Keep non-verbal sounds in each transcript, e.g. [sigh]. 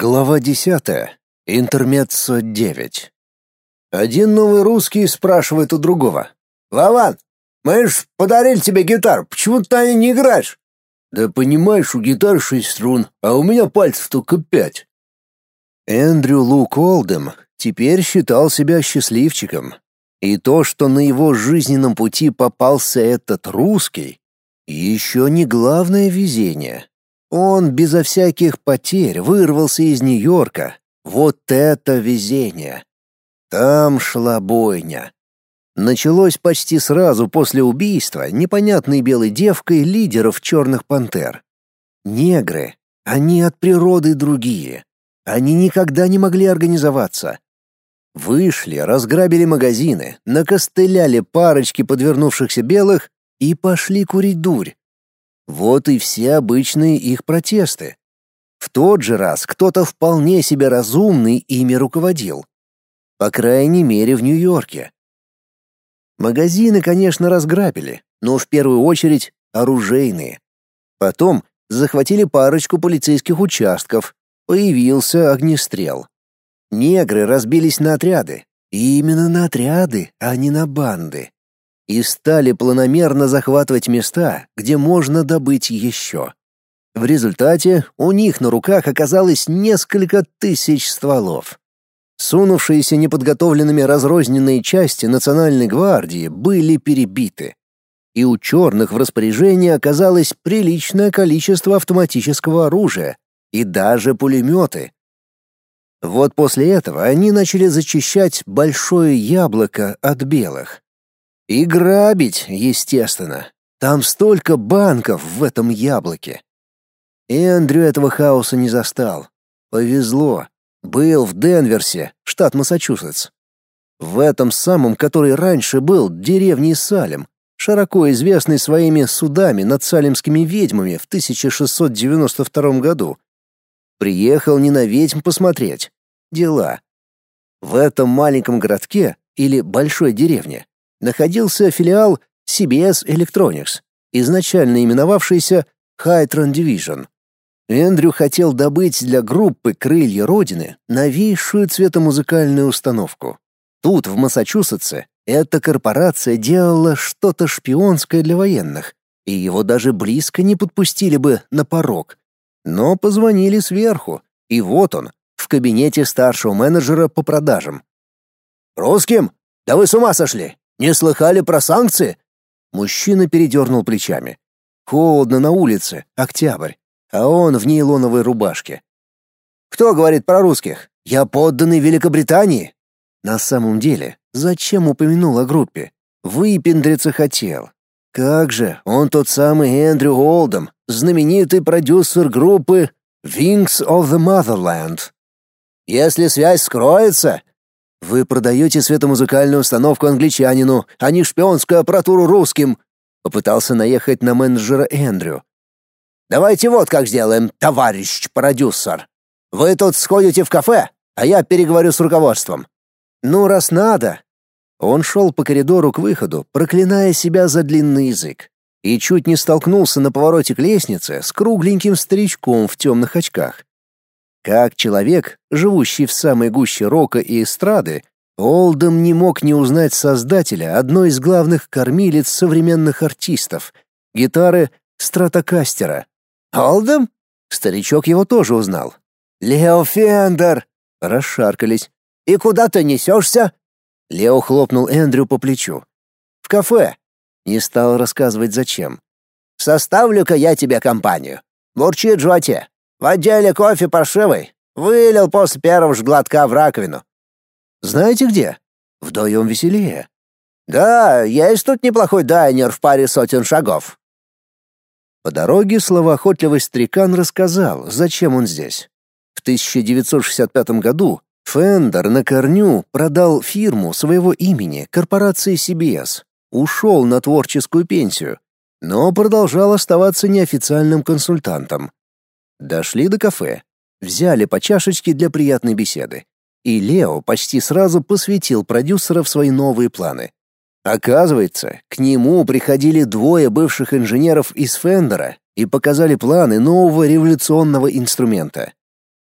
Глава 10. Интермеццо 9. Один новый русский спрашивает у другого. «Вован, мы ж подарили тебе гитару, почему ты не играешь?» «Да понимаешь, у гитары шесть струн, а у меня пальцев только пять». Эндрю Лук Олдем теперь считал себя счастливчиком. И то, что на его жизненном пути попался этот русский, еще не главное везение. Он безо всяких потерь вырвался из Нью-Йорка. Вот это везение! Там шла бойня. Началось почти сразу после убийства непонятной белой девкой лидеров черных пантер. Негры, они от природы другие. Они никогда не могли организоваться. Вышли, разграбили магазины, накостыляли парочки подвернувшихся белых и пошли курить дурь. Вот и все обычные их протесты. В тот же раз кто-то вполне себе разумный ими руководил. По крайней мере, в Нью-Йорке. Магазины, конечно, разграбили, но в первую очередь оружейные. Потом захватили парочку полицейских участков, появился огнестрел. Негры разбились на отряды. И именно на отряды, а не на банды и стали планомерно захватывать места, где можно добыть еще. В результате у них на руках оказалось несколько тысяч стволов. Сунувшиеся неподготовленными разрозненные части Национальной гвардии были перебиты. И у черных в распоряжении оказалось приличное количество автоматического оружия и даже пулеметы. Вот после этого они начали зачищать большое яблоко от белых. И грабить, естественно. Там столько банков в этом яблоке. Эндрю этого хаоса не застал. Повезло. Был в Денверсе, штат Массачусетс. В этом самом, который раньше был деревней Салем, широко известный своими судами над салемскими ведьмами в 1692 году. Приехал не на ведьм посмотреть. Дела. В этом маленьком городке или большой деревне находился филиал CBS Electronics, изначально именовавшийся Hytron Division. Эндрю хотел добыть для группы «Крылья Родины» новейшую цветомузыкальную установку. Тут, в Массачусетсе, эта корпорация делала что-то шпионское для военных, и его даже близко не подпустили бы на порог. Но позвонили сверху, и вот он, в кабинете старшего менеджера по продажам. «Русским? Да вы с ума сошли! Не слыхали про санкции?» Мужчина передернул плечами. Холодно на улице, октябрь, а он в нейлоновой рубашке. «Кто говорит про русских? Я подданный Великобритании?» На самом деле, зачем упомянул о группе? Выпендриться хотел. Как же, он тот самый Эндрю Олдом, знаменитый продюсер группы Wings of the Motherland. Если связь скроется, вы продаете светомузыкальную установку англичанину, а не шпионскую аппаратуру русским, попытался наехать на менеджера Эндрю. Давайте вот как сделаем, товарищ продюсер. Вы тут сходите в кафе, а я переговорю с руководством. Ну, раз надо. Он шел по коридору к выходу, проклиная себя за длинный язык, и чуть не столкнулся на повороте к лестнице с кругленьким старичком в темных очках. Как человек, живущий в самой гуще рока и эстрады, Олдом не мог не узнать создателя одной из главных кормилиц современных артистов — гитары Стратокастера. «Олдом?» Старичок его тоже узнал. «Лео Фендер!» Расшаркались. «И куда ты несешься?» Лео хлопнул Эндрю по плечу. «В кафе». Не стал рассказывать зачем. «Составлю-ка я тебе компанию. Бурчит в животе. В отделе кофе паршивый. Вылил после первого ж глотка в раковину. Знаете где? Вдвоем веселее. Да, есть тут неплохой дайнер в паре сотен шагов. По дороге словоохотливый старикан рассказал, зачем он здесь. В 1965 году Фендер на корню продал фирму своего имени корпорации CBS, ушел на творческую пенсию, но продолжал оставаться неофициальным консультантом. Дошли до кафе, взяли по чашечке для приятной беседы. И Лео почти сразу посвятил продюсера в свои новые планы. Оказывается, к нему приходили двое бывших инженеров из Фендера и показали планы нового революционного инструмента.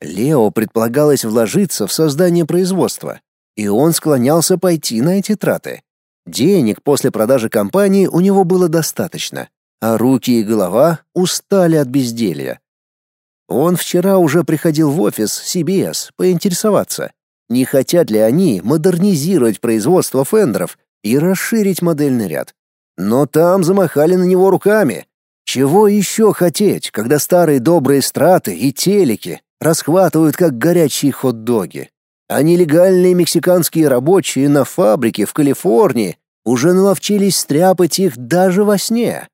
Лео предполагалось вложиться в создание производства, и он склонялся пойти на эти траты. Денег после продажи компании у него было достаточно, а руки и голова устали от безделья. Он вчера уже приходил в офис CBS поинтересоваться, не хотят ли они модернизировать производство фендеров и расширить модельный ряд. Но там замахали на него руками. Чего еще хотеть, когда старые добрые страты и телеки расхватывают как горячие хот-доги? А нелегальные мексиканские рабочие на фабрике в Калифорнии уже наловчились стряпать их даже во сне.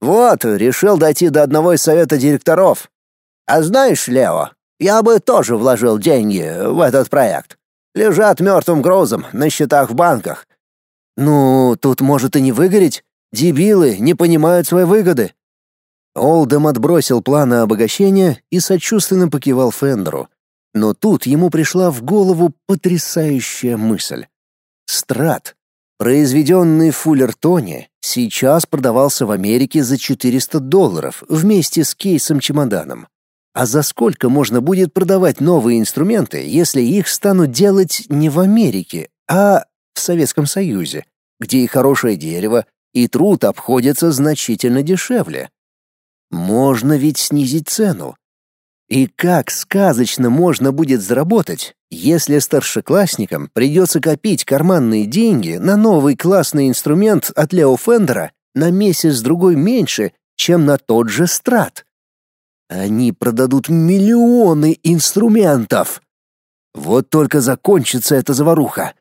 Вот, решил дойти до одного из совета директоров. А знаешь, Лео, я бы тоже вложил деньги в этот проект. Лежат мертвым грузом на счетах в банках. Ну, тут может и не выгореть. Дебилы не понимают своей выгоды. Олдем отбросил планы обогащения и сочувственно покивал Фендеру. Но тут ему пришла в голову потрясающая мысль. Страт, произведенный в Фуллертоне, сейчас продавался в Америке за 400 долларов вместе с кейсом-чемоданом. А за сколько можно будет продавать новые инструменты, если их станут делать не в Америке, а в Советском Союзе, где и хорошее дерево, и труд обходятся значительно дешевле? Можно ведь снизить цену. И как сказочно можно будет заработать, если старшеклассникам придется копить карманные деньги на новый классный инструмент от Лео Фендера на месяц-другой меньше, чем на тот же страт. Они продадут миллионы инструментов. Вот только закончится эта заваруха.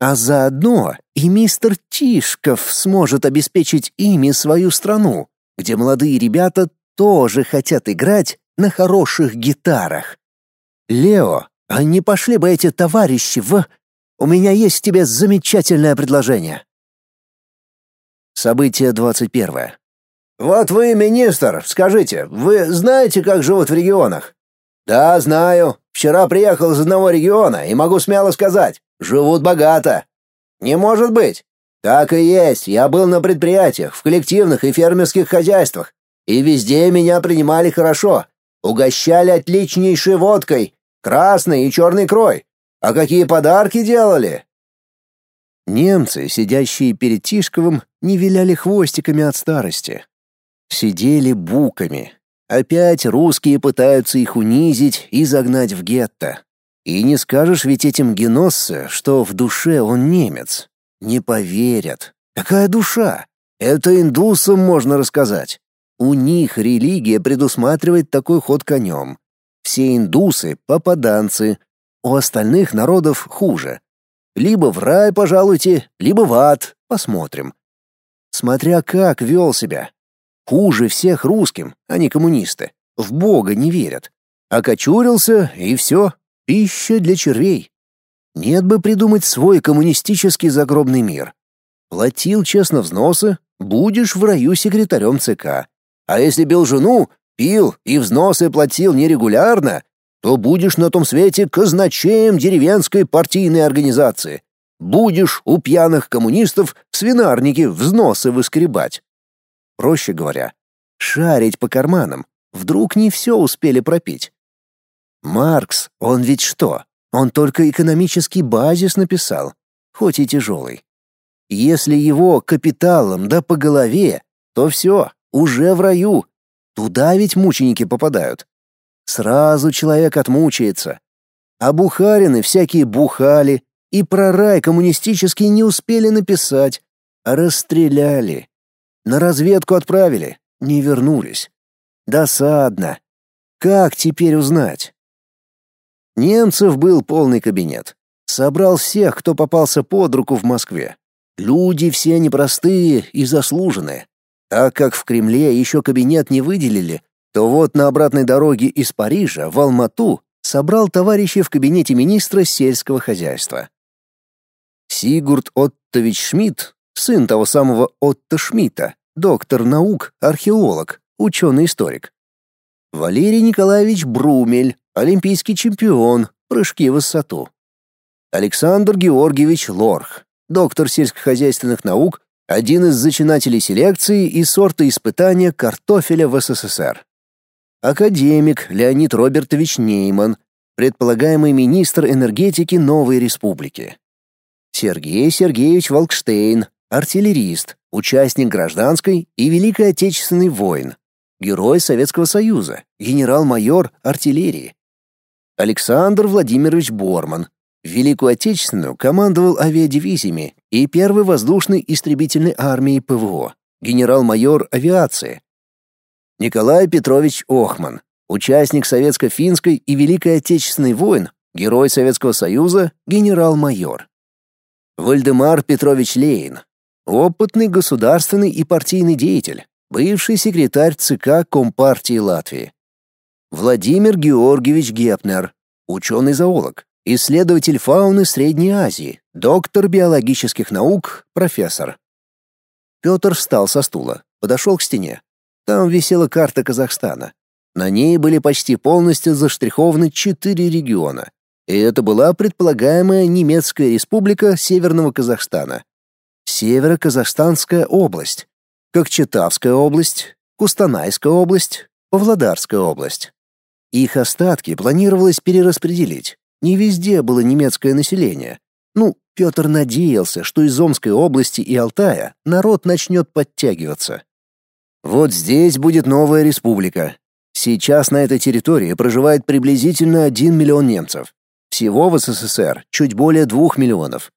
А заодно и мистер Тишков сможет обеспечить ими свою страну, где молодые ребята тоже хотят играть на хороших гитарах. Лео, а не пошли бы эти товарищи в... У меня есть тебе замечательное предложение. Событие двадцать первое. Вот вы, министр, скажите, вы знаете, как живут в регионах? Да, знаю. Вчера приехал из одного региона и могу смело сказать, живут богато. Не может быть. Так и есть. Я был на предприятиях, в коллективных и фермерских хозяйствах, и везде меня принимали хорошо. Угощали отличнейшей водкой, красный и черный крой. А какие подарки делали? Немцы, сидящие перед Тишковым, не виляли хвостиками от старости сидели буками. Опять русские пытаются их унизить и загнать в гетто. И не скажешь ведь этим геноссе, что в душе он немец. Не поверят. Какая душа? Это индусам можно рассказать. У них религия предусматривает такой ход конем. Все индусы — попаданцы. У остальных народов хуже. Либо в рай пожалуйте, либо в ад, посмотрим. Смотря как вел себя, Хуже всех русским, они коммунисты. В Бога не верят. Окочурился, и все. Пища для червей. Нет бы придумать свой коммунистический загробный мир. Платил честно взносы, будешь в раю секретарем ЦК. А если бил жену, пил и взносы платил нерегулярно, то будешь на том свете казначеем деревенской партийной организации. Будешь у пьяных коммунистов в свинарнике взносы выскребать. Проще говоря, шарить по карманам, вдруг не все успели пропить. Маркс, он ведь что? Он только экономический базис написал, хоть и тяжелый. Если его капиталом да по голове, то все, уже в раю. Туда ведь мученики попадают. Сразу человек отмучается. А бухарины всякие бухали, и про рай коммунистический не успели написать, а расстреляли. На разведку отправили, не вернулись. Досадно. Как теперь узнать? Немцев был полный кабинет. Собрал всех, кто попался под руку в Москве. Люди все непростые и заслуженные. Так как в Кремле еще кабинет не выделили, то вот на обратной дороге из Парижа в Алмату собрал товарищей в кабинете министра сельского хозяйства. Сигурд Оттович Шмидт сын того самого Отто Шмидта, доктор наук, археолог, ученый-историк. Валерий Николаевич Брумель, олимпийский чемпион, прыжки в высоту. Александр Георгиевич Лорх, доктор сельскохозяйственных наук, один из зачинателей селекции и сорта испытания картофеля в СССР. академик Леонид Робертович Нейман, предполагаемый министр энергетики новой республики. Сергей Сергеевич Волкштейн, артиллерист, участник гражданской и Великой Отечественной войн, герой Советского Союза, генерал-майор артиллерии. Александр Владимирович Борман, Великую Отечественную командовал авиадивизиями и первой воздушной истребительной армией ПВО, генерал-майор авиации. Николай Петрович Охман, участник Советско-финской и Великой Отечественной войн, герой Советского Союза, генерал-майор. Вальдемар Петрович Лейн, опытный государственный и партийный деятель, бывший секретарь ЦК Компартии Латвии. Владимир Георгиевич Гепнер, ученый-зоолог, исследователь фауны Средней Азии, доктор биологических наук, профессор. Петр встал со стула, подошел к стене. Там висела карта Казахстана. На ней были почти полностью заштрихованы четыре региона. И это была предполагаемая немецкая республика Северного Казахстана. Северо-Казахстанская область, Кокчетавская область, Кустанайская область, Павлодарская область. Их остатки планировалось перераспределить. Не везде было немецкое население. Ну, Петр надеялся, что из Омской области и Алтая народ начнет подтягиваться. Вот здесь будет новая республика. Сейчас на этой территории проживает приблизительно 1 миллион немцев. Всего в СССР чуть более 2 миллионов.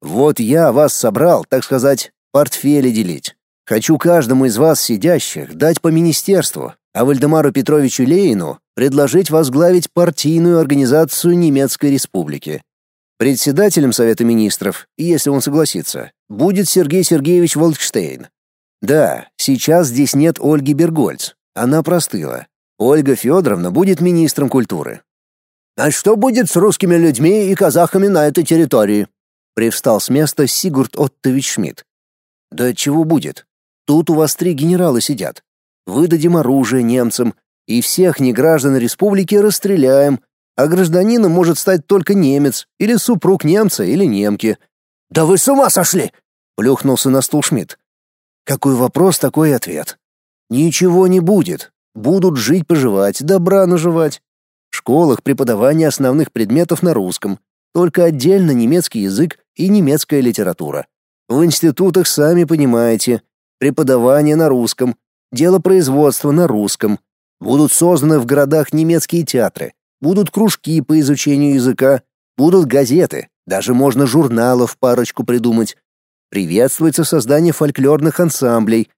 Вот я вас собрал, так сказать, портфели делить. Хочу каждому из вас сидящих дать по министерству, а Вальдемару Петровичу Лейну предложить возглавить партийную организацию Немецкой Республики. Председателем Совета Министров, если он согласится, будет Сергей Сергеевич Волкштейн. Да, сейчас здесь нет Ольги Бергольц, она простыла. Ольга Федоровна будет министром культуры. «А что будет с русскими людьми и казахами на этой территории?» Привстал с места Сигурд Оттович Шмидт. «Да чего будет? Тут у вас три генерала сидят. Выдадим оружие немцам, и всех неграждан республики расстреляем, а гражданином может стать только немец или супруг немца или немки. Да вы с ума сошли, плюхнулся на стул Шмидт. Какой вопрос, такой ответ. Ничего не будет. Будут жить-поживать, добра наживать. В школах преподавание основных предметов на русском, только отдельно немецкий язык и немецкая литература. В институтах, сами понимаете, преподавание на русском, дело производства на русском, Будут созданы в городах немецкие театры, будут кружки по изучению языка, будут газеты, даже можно журналов парочку придумать. Приветствуется создание фольклорных ансамблей.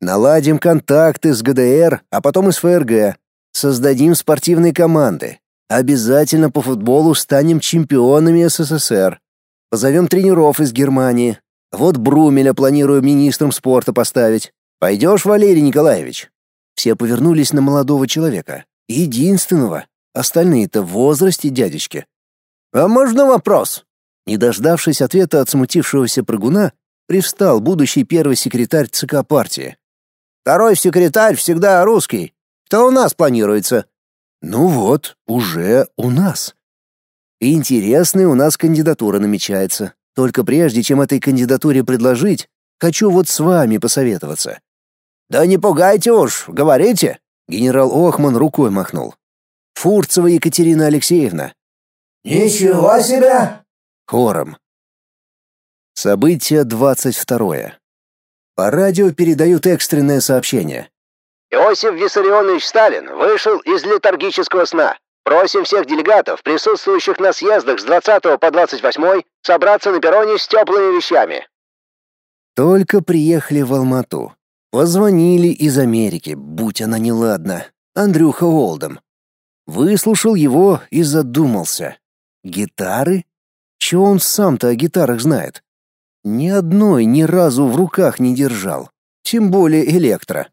Наладим контакты с ГДР, а потом и с ФРГ. Создадим спортивные команды. Обязательно по футболу станем чемпионами СССР. Позовем тренеров из Германии. Вот Брумеля планирую министром спорта поставить. Пойдешь, Валерий Николаевич? Все повернулись на молодого человека. Единственного. Остальные-то в возрасте дядечки. «А можно вопрос?» Не дождавшись ответа от смутившегося прыгуна, привстал будущий первый секретарь ЦК партии. «Второй секретарь всегда русский. Кто у нас планируется?» «Ну вот, уже у нас». «Интересная у нас кандидатура намечается. Только прежде, чем этой кандидатуре предложить, хочу вот с вами посоветоваться. «Да не пугайте уж, говорите!» Генерал Охман рукой махнул. «Фурцева Екатерина Алексеевна». «Ничего себе!» Хором. Событие двадцать второе. По радио передают экстренное сообщение. Иосиф Виссарионович Сталин вышел из летаргического сна. Просим всех делегатов, присутствующих на съездах с 20 по 28, собраться на перроне с теплыми вещами. Только приехали в Алмату. Позвонили из Америки, будь она неладна. Андрюха Олдом. Выслушал его и задумался. Гитары? Чего он сам-то о гитарах знает? Ни одной ни разу в руках не держал. Тем более электро.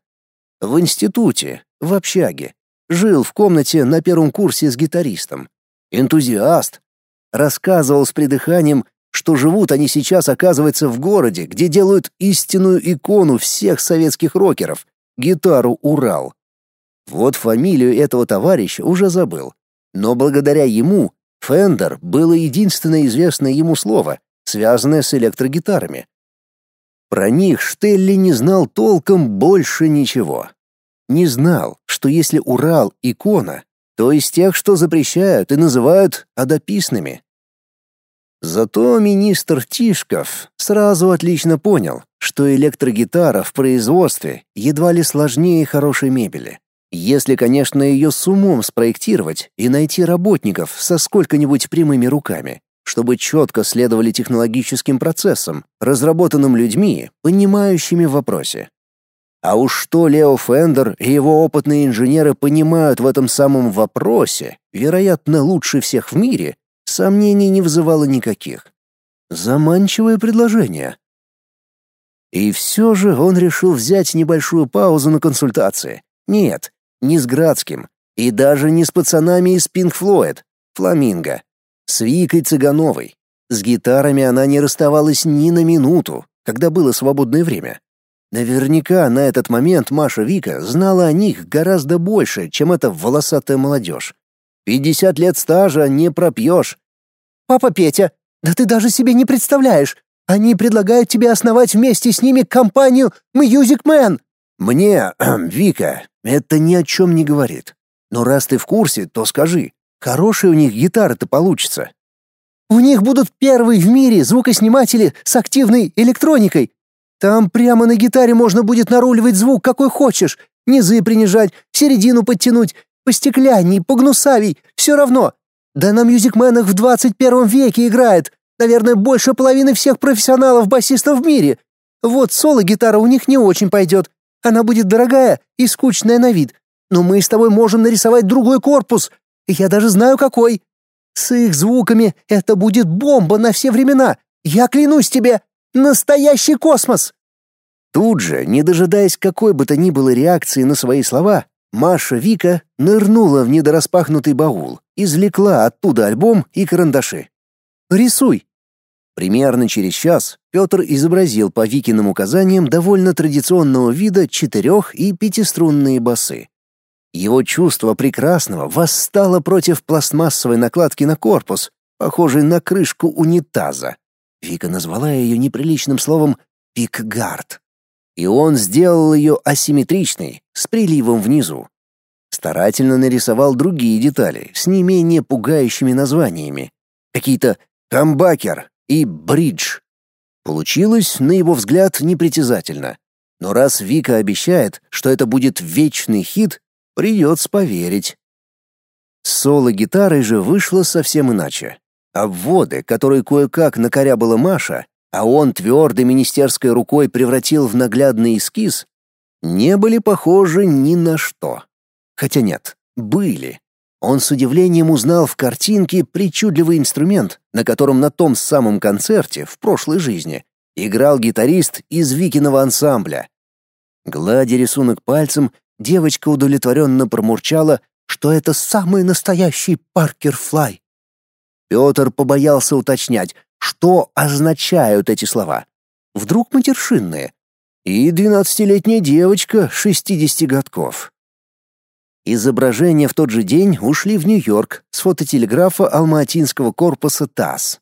В институте, в общаге. Жил в комнате на первом курсе с гитаристом. Энтузиаст. Рассказывал с придыханием, что живут они сейчас, оказывается, в городе, где делают истинную икону всех советских рокеров — гитару «Урал». Вот фамилию этого товарища уже забыл. Но благодаря ему «Фендер» было единственное известное ему слово, связанное с электрогитарами. Про них Штелли не знал толком больше ничего. не знал, что если Урал — икона, то из тех, что запрещают и называют адописными. Зато министр Тишков сразу отлично понял, что электрогитара в производстве едва ли сложнее хорошей мебели. Если, конечно, ее с умом спроектировать и найти работников со сколько-нибудь прямыми руками, чтобы четко следовали технологическим процессам, разработанным людьми, понимающими в вопросе. А уж что Лео Фендер и его опытные инженеры понимают в этом самом вопросе, вероятно, лучше всех в мире, сомнений не вызывало никаких. Заманчивое предложение. И все же он решил взять небольшую паузу на консультации. Нет, не с Градским, и даже не с пацанами из Pink Floyd, Фламинго, с Викой Цыгановой. С гитарами она не расставалась ни на минуту, когда было свободное время. Наверняка на этот момент Маша Вика знала о них гораздо больше, чем эта волосатая молодежь. Пятьдесят лет стажа не пропьешь. «Папа Петя, да ты даже себе не представляешь! Они предлагают тебе основать вместе с ними компанию Music Man!» «Мне, [clears throat] Вика, это ни о чем не говорит. Но раз ты в курсе, то скажи, хорошая у них гитара-то получится?» «У них будут первые в мире звукосниматели с активной электроникой, там прямо на гитаре можно будет наруливать звук какой хочешь, низы принижать, середину подтянуть, постеклянней, погнусавей, все равно. Да на мюзикменах в 21 веке играет, наверное, больше половины всех профессионалов-басистов в мире. Вот соло-гитара у них не очень пойдет. Она будет дорогая и скучная на вид. Но мы с тобой можем нарисовать другой корпус. Я даже знаю какой. С их звуками это будет бомба на все времена. Я клянусь тебе. Настоящий космос!» Тут же, не дожидаясь какой бы то ни было реакции на свои слова, Маша Вика нырнула в недораспахнутый баул, извлекла оттуда альбом и карандаши. «Рисуй!» Примерно через час Петр изобразил по Викиным указаниям довольно традиционного вида четырех- и пятиструнные басы. Его чувство прекрасного восстало против пластмассовой накладки на корпус, похожей на крышку унитаза. Вика назвала ее неприличным словом «пикгард». И он сделал ее асимметричной, с приливом внизу. Старательно нарисовал другие детали с не менее пугающими названиями. Какие-то «камбакер» и «бридж». Получилось, на его взгляд, непритязательно. Но раз Вика обещает, что это будет вечный хит, придется поверить. Соло-гитарой же вышло совсем иначе. Обводы, которые кое-как накорябала Маша, а он твердой министерской рукой превратил в наглядный эскиз, не были похожи ни на что. Хотя нет, были. Он с удивлением узнал в картинке причудливый инструмент, на котором на том самом концерте в прошлой жизни играл гитарист из Викиного ансамбля. Гладя рисунок пальцем, девочка удовлетворенно промурчала, что это самый настоящий Паркер Флай. Петр побоялся уточнять, что означают эти слова. Вдруг матершинные. И двенадцатилетняя девочка шестидесяти годков. Изображения в тот же день ушли в Нью-Йорк с фототелеграфа Алматинского корпуса ТАСС.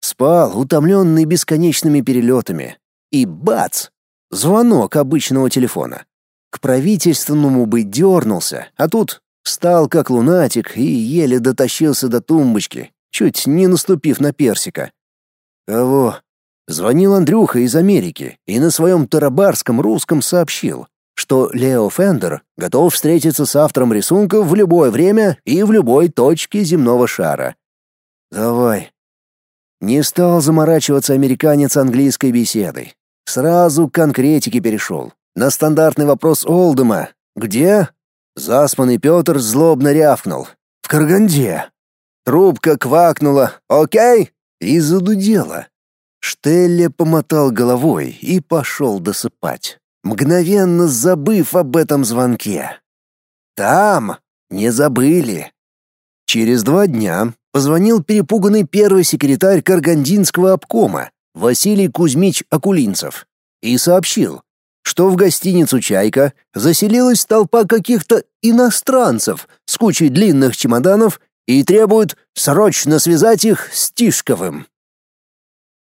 Спал, утомленный бесконечными перелетами. И бац! Звонок обычного телефона. К правительственному бы дернулся, а тут Встал как лунатик и еле дотащился до тумбочки, чуть не наступив на персика. Кого? Звонил Андрюха из Америки и на своем тарабарском русском сообщил, что Лео Фендер готов встретиться с автором рисунка в любое время и в любой точке земного шара. Давай. Не стал заморачиваться американец английской беседой. Сразу к конкретике перешел. На стандартный вопрос Олдема «Где?» Заспанный Петр злобно рявкнул. «В Караганде!» Трубка квакнула «Окей!» и задудела. Штелле помотал головой и пошел досыпать, мгновенно забыв об этом звонке. «Там! Не забыли!» Через два дня позвонил перепуганный первый секретарь Каргандинского обкома Василий Кузьмич Акулинцев и сообщил, что в гостиницу «Чайка» заселилась толпа каких-то иностранцев с кучей длинных чемоданов и требуют срочно связать их с Тишковым.